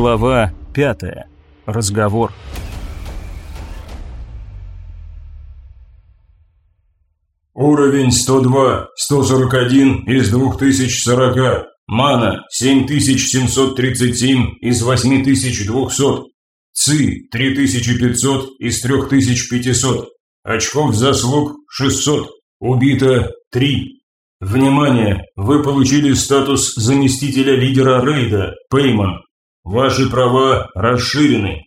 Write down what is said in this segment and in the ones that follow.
Глава пятая. Разговор. Уровень 102, 141 из 2040. Мана 7737 из 8200. ЦИ 3500 из 3500. Очков заслуг 600. Убито 3. Внимание! Вы получили статус заместителя лидера рейда, Пейман. Ваши права расширены.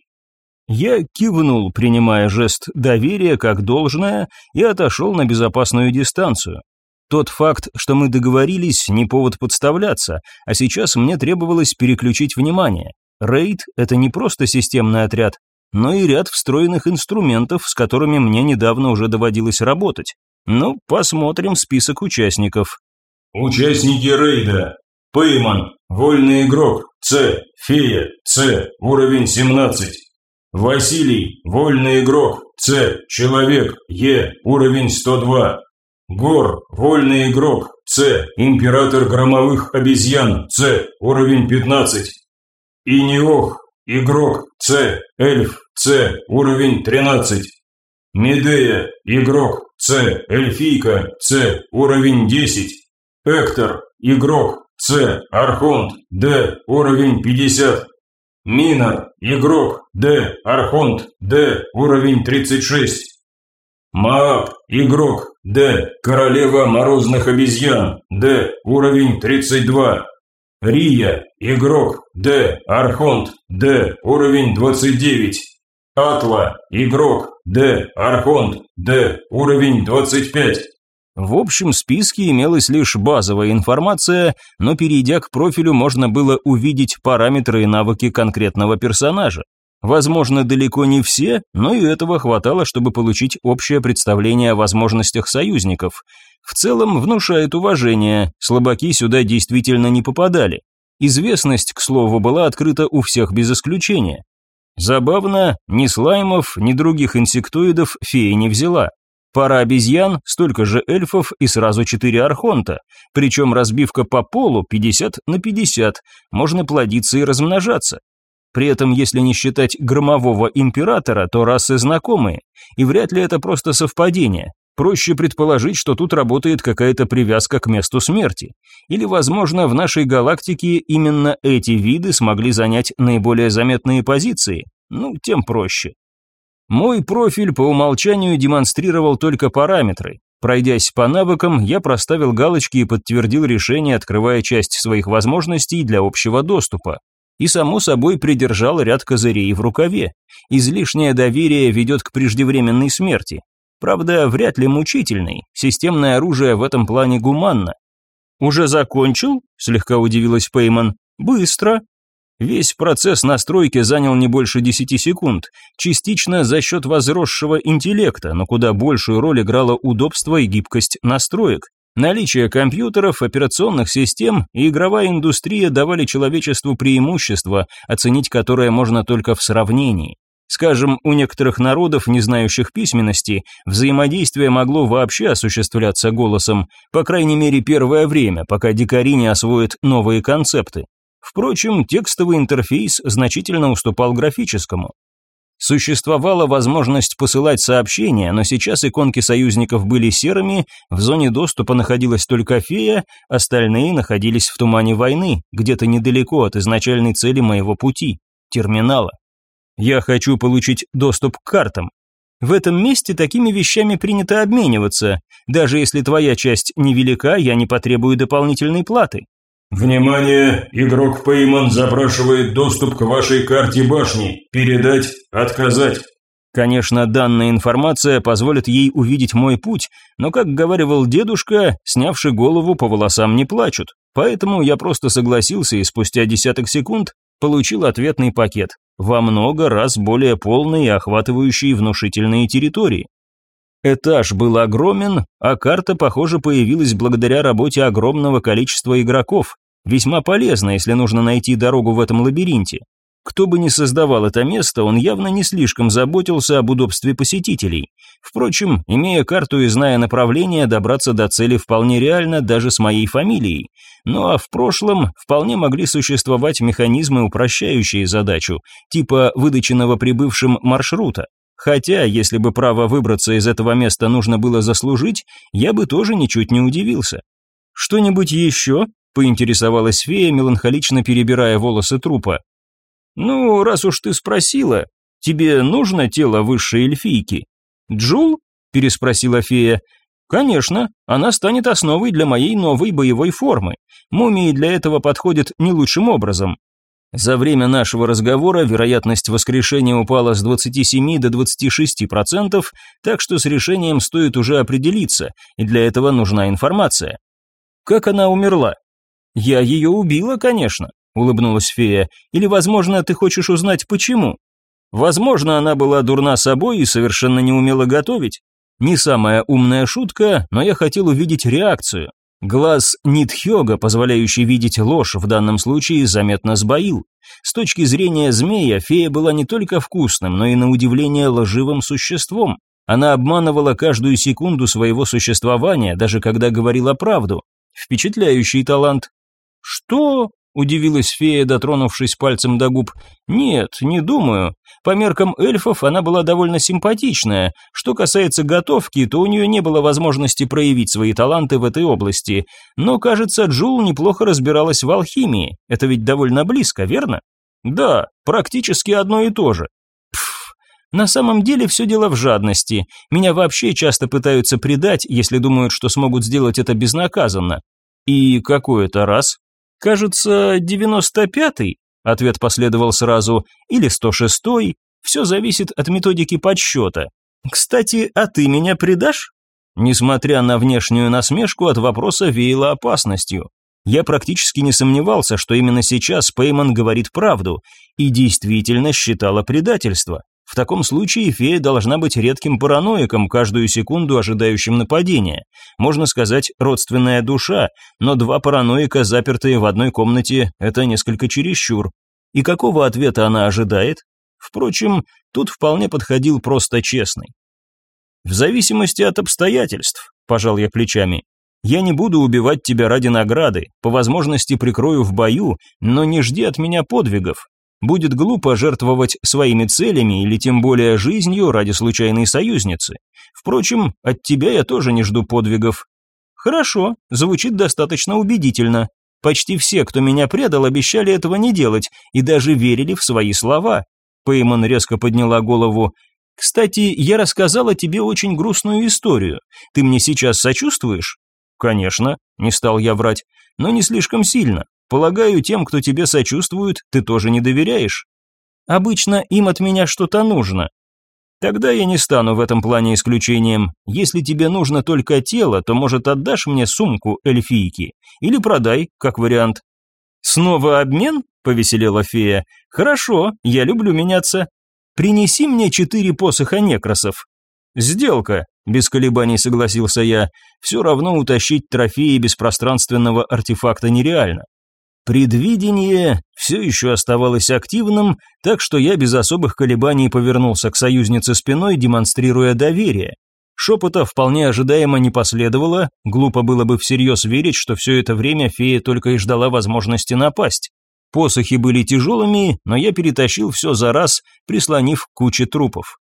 Я кивнул, принимая жест доверия как должное, и отошел на безопасную дистанцию. Тот факт, что мы договорились, не повод подставляться, а сейчас мне требовалось переключить внимание. Рейд – это не просто системный отряд, но и ряд встроенных инструментов, с которыми мне недавно уже доводилось работать. Ну, посмотрим список участников. Участники рейда. Пейман, вольный игрок, С, фея, С, уровень 17. Василий, вольный игрок, С, человек, Е, уровень 102. Гор, вольный игрок, С, император громовых обезьян, С, уровень 15. Иниох, игрок, С, эльф, С, уровень 13. Медея, игрок, С, эльфийка, С, уровень 10. Эктор, игрок, С, архонт, Д, уровень 50. Минор, игрок, Д, архонт, Д, уровень 36. Мааб, игрок, Д, королева морозных обезьян, Д, уровень 32. Рия, игрок, Д, архонт, Д, уровень 29. Атла, игрок, Д, Архонт, Д, уровень 25. В общем списке имелась лишь базовая информация, но перейдя к профилю можно было увидеть параметры и навыки конкретного персонажа. Возможно, далеко не все, но и этого хватало, чтобы получить общее представление о возможностях союзников. В целом внушает уважение, слабаки сюда действительно не попадали. Известность, к слову, была открыта у всех без исключения. Забавно, ни слаймов, ни других инсектоидов фея не взяла. Пара обезьян, столько же эльфов и сразу четыре архонта. Причем разбивка по полу 50 на 50, можно плодиться и размножаться. При этом, если не считать громового императора, то расы знакомые, и вряд ли это просто совпадение. Проще предположить, что тут работает какая-то привязка к месту смерти. Или, возможно, в нашей галактике именно эти виды смогли занять наиболее заметные позиции. Ну, тем проще. Мой профиль по умолчанию демонстрировал только параметры. Пройдясь по навыкам, я проставил галочки и подтвердил решение, открывая часть своих возможностей для общего доступа. И, само собой, придержал ряд козырей в рукаве. Излишнее доверие ведет к преждевременной смерти. Правда, вряд ли мучительный, системное оружие в этом плане гуманно. «Уже закончил?» – слегка удивилась Пейман. «Быстро». Весь процесс настройки занял не больше 10 секунд, частично за счет возросшего интеллекта, но куда большую роль играло удобство и гибкость настроек. Наличие компьютеров, операционных систем и игровая индустрия давали человечеству преимущество, оценить которое можно только в сравнении. Скажем, у некоторых народов, не знающих письменности, взаимодействие могло вообще осуществляться голосом, по крайней мере первое время, пока дикари не освоят новые концепты. Впрочем, текстовый интерфейс значительно уступал графическому. Существовала возможность посылать сообщения, но сейчас иконки союзников были серыми, в зоне доступа находилась только фея, остальные находились в тумане войны, где-то недалеко от изначальной цели моего пути – терминала. Я хочу получить доступ к картам. В этом месте такими вещами принято обмениваться. Даже если твоя часть невелика, я не потребую дополнительной платы. Внимание! Игрок Пейман запрашивает доступ к вашей карте башни. Передать, отказать. Конечно, данная информация позволит ей увидеть мой путь, но, как говаривал дедушка, снявши голову по волосам не плачут. Поэтому я просто согласился и спустя десяток секунд получил ответный пакет во много раз более полный и охватывающий внушительные территории. Этаж был огромен, а карта, похоже, появилась благодаря работе огромного количества игроков, весьма полезно, если нужно найти дорогу в этом лабиринте. Кто бы ни создавал это место, он явно не слишком заботился об удобстве посетителей. Впрочем, имея карту и зная направление, добраться до цели вполне реально даже с моей фамилией. Ну а в прошлом вполне могли существовать механизмы, упрощающие задачу, типа выдачи новоприбывшим маршрута. Хотя, если бы право выбраться из этого места нужно было заслужить, я бы тоже ничуть не удивился. «Что-нибудь еще?» – поинтересовалась фея, меланхолично перебирая волосы трупа. «Ну, раз уж ты спросила, тебе нужно тело высшей эльфийки?» «Джул?» – переспросила фея. «Конечно, она станет основой для моей новой боевой формы. Мумии для этого подходят не лучшим образом. За время нашего разговора вероятность воскрешения упала с 27 до 26%, так что с решением стоит уже определиться, и для этого нужна информация. Как она умерла? Я ее убила, конечно, улыбнулась фея. Или, возможно, ты хочешь узнать почему? Возможно, она была дурна собой и совершенно не умела готовить. Не самая умная шутка, но я хотел увидеть реакцию. Глаз Нитхёга, позволяющий видеть ложь в данном случае, заметно сбоил. С точки зрения змея, фея была не только вкусным, но и на удивление ложивым существом. Она обманывала каждую секунду своего существования, даже когда говорила правду. Впечатляющий талант. «Что?» – удивилась фея, дотронувшись пальцем до губ. «Нет, не думаю. По меркам эльфов она была довольно симпатичная. Что касается готовки, то у нее не было возможности проявить свои таланты в этой области. Но, кажется, Джул неплохо разбиралась в алхимии. Это ведь довольно близко, верно? Да, практически одно и то же. На самом деле все дело в жадности. Меня вообще часто пытаются предать, если думают, что смогут сделать это безнаказанно. И какой это раз? Кажется, девяносто пятый. Ответ последовал сразу. Или сто шестой. Все зависит от методики подсчета. Кстати, а ты меня предашь? Несмотря на внешнюю насмешку, от вопроса веяло опасностью. Я практически не сомневался, что именно сейчас Пейман говорит правду, и действительно считала предательство. В таком случае фея должна быть редким параноиком, каждую секунду ожидающим нападения. Можно сказать, родственная душа, но два параноика, запертые в одной комнате, это несколько чересчур. И какого ответа она ожидает? Впрочем, тут вполне подходил просто честный. В зависимости от обстоятельств, пожал я плечами. Я не буду убивать тебя ради награды, по возможности прикрою в бою, но не жди от меня подвигов. Будет глупо жертвовать своими целями или тем более жизнью ради случайной союзницы. Впрочем, от тебя я тоже не жду подвигов. Хорошо, звучит достаточно убедительно. Почти все, кто меня предал, обещали этого не делать и даже верили в свои слова. Пейман резко подняла голову. «Кстати, я рассказала тебе очень грустную историю. Ты мне сейчас сочувствуешь?» «Конечно», — не стал я врать, — «но не слишком сильно. Полагаю, тем, кто тебе сочувствует, ты тоже не доверяешь. Обычно им от меня что-то нужно. Тогда я не стану в этом плане исключением. Если тебе нужно только тело, то, может, отдашь мне сумку эльфийки? Или продай, как вариант. Снова обмен? Повеселела фея. Хорошо, я люблю меняться. Принеси мне четыре посоха некросов. Сделка, без колебаний согласился я. Все равно утащить трофеи без пространственного артефакта нереально. Предвидение все еще оставалось активным, так что я без особых колебаний повернулся к союзнице спиной, демонстрируя доверие. Шепота вполне ожидаемо не последовало, глупо было бы всерьез верить, что все это время фея только и ждала возможности напасть. Посохи были тяжелыми, но я перетащил все за раз, прислонив к куче трупов.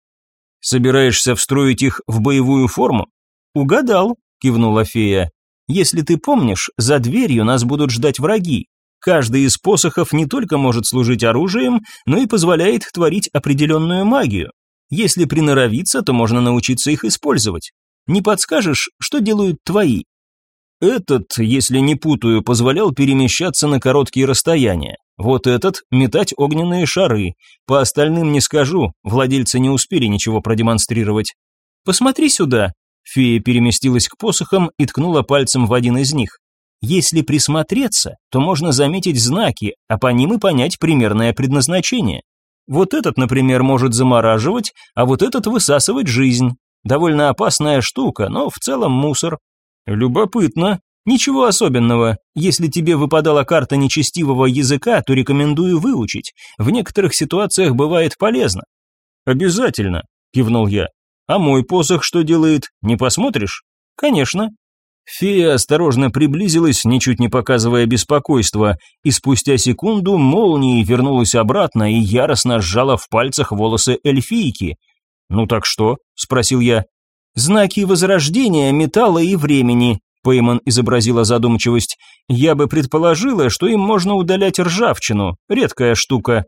«Собираешься встроить их в боевую форму?» «Угадал», – кивнула фея. «Если ты помнишь, за дверью нас будут ждать враги, Каждый из посохов не только может служить оружием, но и позволяет творить определенную магию. Если приноровиться, то можно научиться их использовать. Не подскажешь, что делают твои? Этот, если не путаю, позволял перемещаться на короткие расстояния. Вот этот – метать огненные шары. По остальным не скажу, владельцы не успели ничего продемонстрировать. «Посмотри сюда!» Фея переместилась к посохам и ткнула пальцем в один из них. Если присмотреться, то можно заметить знаки, а по ним и понять примерное предназначение. Вот этот, например, может замораживать, а вот этот высасывать жизнь. Довольно опасная штука, но в целом мусор. Любопытно. Ничего особенного. Если тебе выпадала карта нечестивого языка, то рекомендую выучить. В некоторых ситуациях бывает полезно. Обязательно, кивнул я. А мой посох что делает? Не посмотришь? Конечно. Фея осторожно приблизилась, ничуть не показывая беспокойства, и спустя секунду молнией вернулась обратно и яростно сжала в пальцах волосы эльфийки. «Ну так что?» – спросил я. «Знаки возрождения металла и времени», Пейман изобразила задумчивость. «Я бы предположила, что им можно удалять ржавчину. Редкая штука».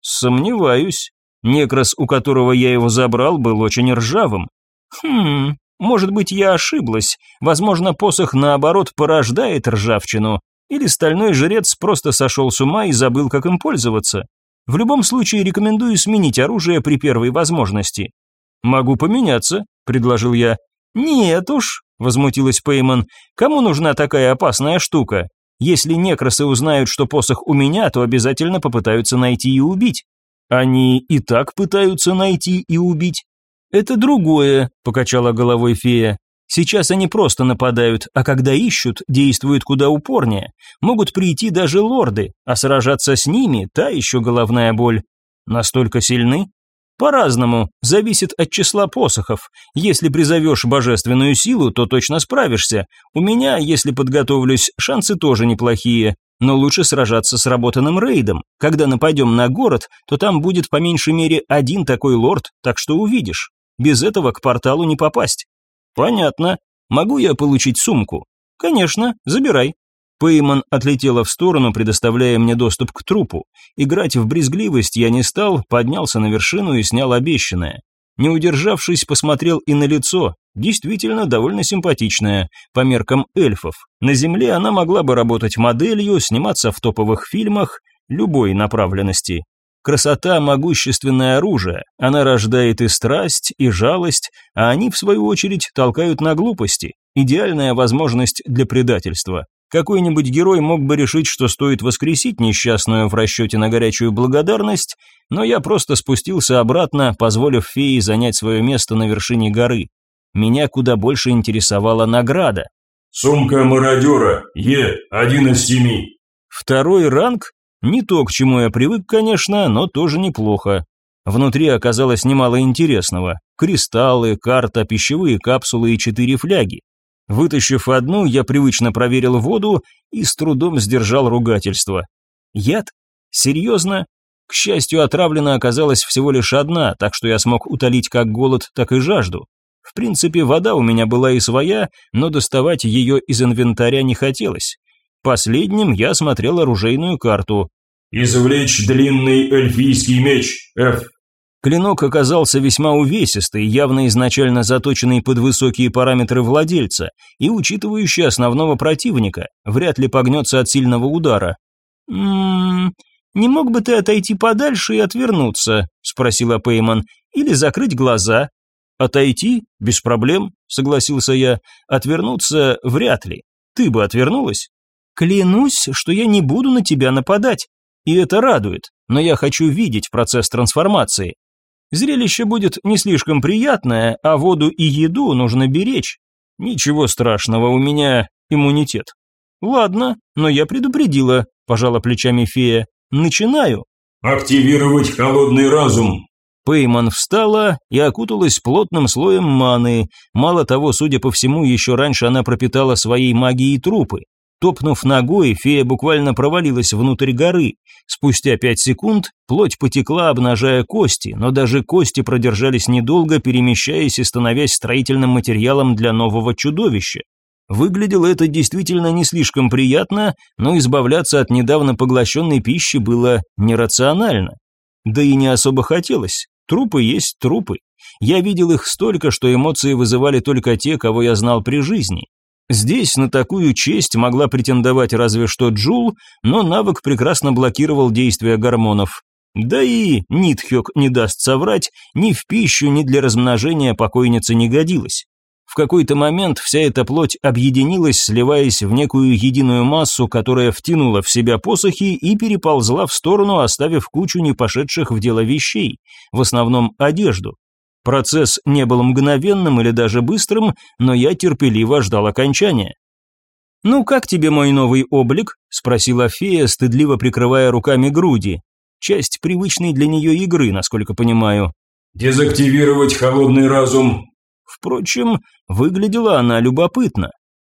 «Сомневаюсь. Некрас, у которого я его забрал, был очень ржавым». «Хм, может быть, я ошиблась. Возможно, посох, наоборот, порождает ржавчину. Или стальной жрец просто сошел с ума и забыл, как им пользоваться. В любом случае, рекомендую сменить оружие при первой возможности». «Могу поменяться», – предложил я. «Нет уж», – возмутилась Пейман, – «кому нужна такая опасная штука? Если некросы узнают, что посох у меня, то обязательно попытаются найти и убить». «Они и так пытаются найти и убить». «Это другое», – покачала головой фея. «Сейчас они просто нападают, а когда ищут, действуют куда упорнее. Могут прийти даже лорды, а сражаться с ними – та еще головная боль. Настолько сильны?» По-разному, зависит от числа посохов. Если призовешь божественную силу, то точно справишься. У меня, если подготовлюсь, шансы тоже неплохие. Но лучше сражаться с работанным рейдом. Когда нападем на город, то там будет по меньшей мере один такой лорд, так что увидишь. Без этого к порталу не попасть. Понятно. Могу я получить сумку? Конечно, забирай. Пейман отлетела в сторону, предоставляя мне доступ к трупу. Играть в брезгливость я не стал, поднялся на вершину и снял обещанное. Не удержавшись, посмотрел и на лицо. Действительно довольно симпатичная, по меркам эльфов. На земле она могла бы работать моделью, сниматься в топовых фильмах, любой направленности. Красота – могущественное оружие, она рождает и страсть, и жалость, а они, в свою очередь, толкают на глупости. Идеальная возможность для предательства. Какой-нибудь герой мог бы решить, что стоит воскресить несчастную в расчете на горячую благодарность, но я просто спустился обратно, позволив фее занять свое место на вершине горы. Меня куда больше интересовала награда. «Сумка мародера, Е, один из семи». Второй ранг? Не то, к чему я привык, конечно, но тоже неплохо. Внутри оказалось немало интересного. Кристаллы, карта, пищевые капсулы и четыре фляги. Вытащив одну, я привычно проверил воду и с трудом сдержал ругательство. Яд? Серьезно? К счастью, отравлена оказалась всего лишь одна, так что я смог утолить как голод, так и жажду. В принципе, вода у меня была и своя, но доставать ее из инвентаря не хотелось. Последним я смотрел оружейную карту. «Извлечь длинный эльфийский меч, F. Клинок оказался весьма увесистый, явно изначально заточенный под высокие параметры владельца и учитывающий основного противника, вряд ли погнется от сильного удара. «Ммм, не мог бы ты отойти подальше и отвернуться?» – спросила Пейман. «Или закрыть глаза?» «Отойти? Без проблем», – согласился я. «Отвернуться вряд ли. Ты бы отвернулась?» «Клянусь, что я не буду на тебя нападать. И это радует, но я хочу видеть процесс трансформации. Зрелище будет не слишком приятное, а воду и еду нужно беречь. Ничего страшного, у меня иммунитет. Ладно, но я предупредила, пожала плечами фея. Начинаю. Активировать холодный разум. Пейман встала и окуталась плотным слоем маны. Мало того, судя по всему, еще раньше она пропитала своей магией трупы. Топнув ногой, фея буквально провалилась внутрь горы. Спустя пять секунд плоть потекла, обнажая кости, но даже кости продержались недолго, перемещаясь и становясь строительным материалом для нового чудовища. Выглядело это действительно не слишком приятно, но избавляться от недавно поглощенной пищи было нерационально. Да и не особо хотелось. Трупы есть трупы. Я видел их столько, что эмоции вызывали только те, кого я знал при жизни. Здесь на такую честь могла претендовать разве что Джул, но навык прекрасно блокировал действия гормонов. Да и Нитхёк не даст соврать, ни в пищу, ни для размножения покойницы не годилась. В какой-то момент вся эта плоть объединилась, сливаясь в некую единую массу, которая втянула в себя посохи и переползла в сторону, оставив кучу не пошедших в дело вещей, в основном одежду. Процесс не был мгновенным или даже быстрым, но я терпеливо ждал окончания. «Ну, как тебе мой новый облик?» – спросила фея, стыдливо прикрывая руками груди. Часть привычной для нее игры, насколько понимаю. «Дезактивировать холодный разум». Впрочем, выглядела она любопытно.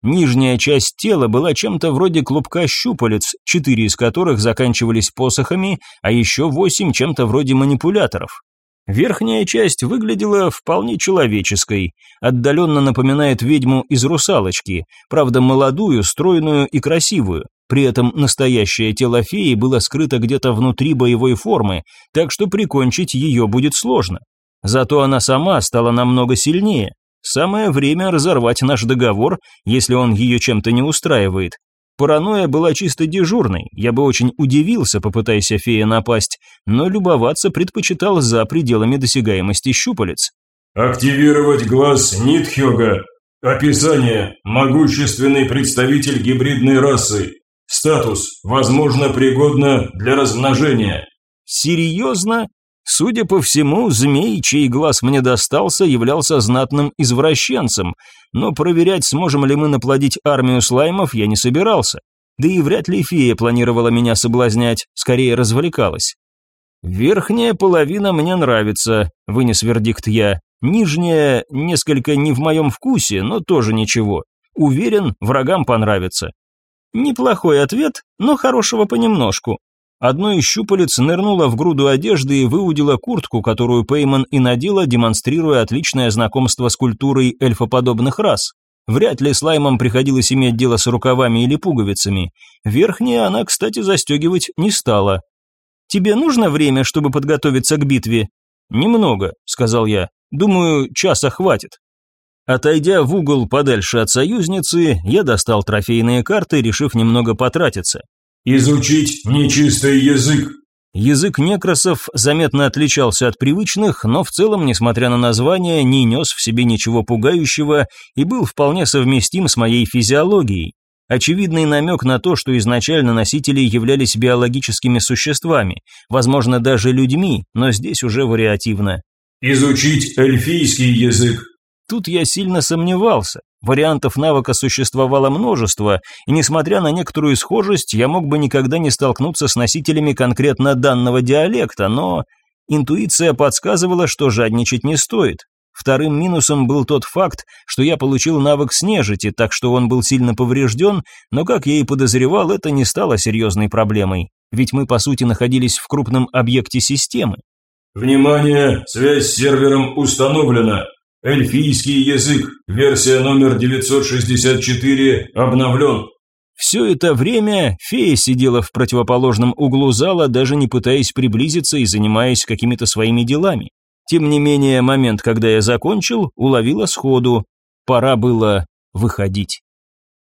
Нижняя часть тела была чем-то вроде клубка щупалец, четыре из которых заканчивались посохами, а еще восемь чем-то вроде манипуляторов. Верхняя часть выглядела вполне человеческой, отдаленно напоминает ведьму из «Русалочки», правда молодую, стройную и красивую. При этом настоящее тело феи было скрыто где-то внутри боевой формы, так что прикончить ее будет сложно. Зато она сама стала намного сильнее. Самое время разорвать наш договор, если он ее чем-то не устраивает. Паранойя была чисто дежурной, я бы очень удивился, попытаясь фея напасть, но любоваться предпочитал за пределами досягаемости щупалец. «Активировать глаз Нитхёга. Описание. Могущественный представитель гибридной расы. Статус. Возможно, пригодно для размножения». «Серьезно?» Судя по всему, змей, чей глаз мне достался, являлся знатным извращенцем, но проверять, сможем ли мы наплодить армию слаймов, я не собирался. Да и вряд ли фея планировала меня соблазнять, скорее развлекалась. «Верхняя половина мне нравится», — вынес вердикт я. «Нижняя несколько не в моем вкусе, но тоже ничего. Уверен, врагам понравится». Неплохой ответ, но хорошего понемножку. Одно из щупалец нырнуло в груду одежды и выудило куртку, которую Пейман и надела, демонстрируя отличное знакомство с культурой эльфоподобных рас. Вряд ли слаймам приходилось иметь дело с рукавами или пуговицами. Верхние она, кстати, застегивать не стала. «Тебе нужно время, чтобы подготовиться к битве?» «Немного», — сказал я. «Думаю, часа хватит». Отойдя в угол подальше от союзницы, я достал трофейные карты, решив немного потратиться. Изучить нечистый язык. Язык некросов заметно отличался от привычных, но в целом, несмотря на название, не нес в себе ничего пугающего и был вполне совместим с моей физиологией. Очевидный намек на то, что изначально носители являлись биологическими существами, возможно, даже людьми, но здесь уже вариативно. Изучить эльфийский язык. Тут я сильно сомневался. Вариантов навыка существовало множество, и несмотря на некоторую схожесть, я мог бы никогда не столкнуться с носителями конкретно данного диалекта, но интуиция подсказывала, что жадничать не стоит. Вторым минусом был тот факт, что я получил навык снежити, так что он был сильно поврежден, но, как я и подозревал, это не стало серьезной проблемой, ведь мы, по сути, находились в крупном объекте системы. «Внимание! Связь с сервером установлена!» Эльфийский язык, версия номер 964, обновлен. Все это время фея сидела в противоположном углу зала, даже не пытаясь приблизиться и занимаясь какими-то своими делами. Тем не менее, момент, когда я закончил, уловила сходу. Пора было выходить.